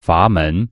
阀门。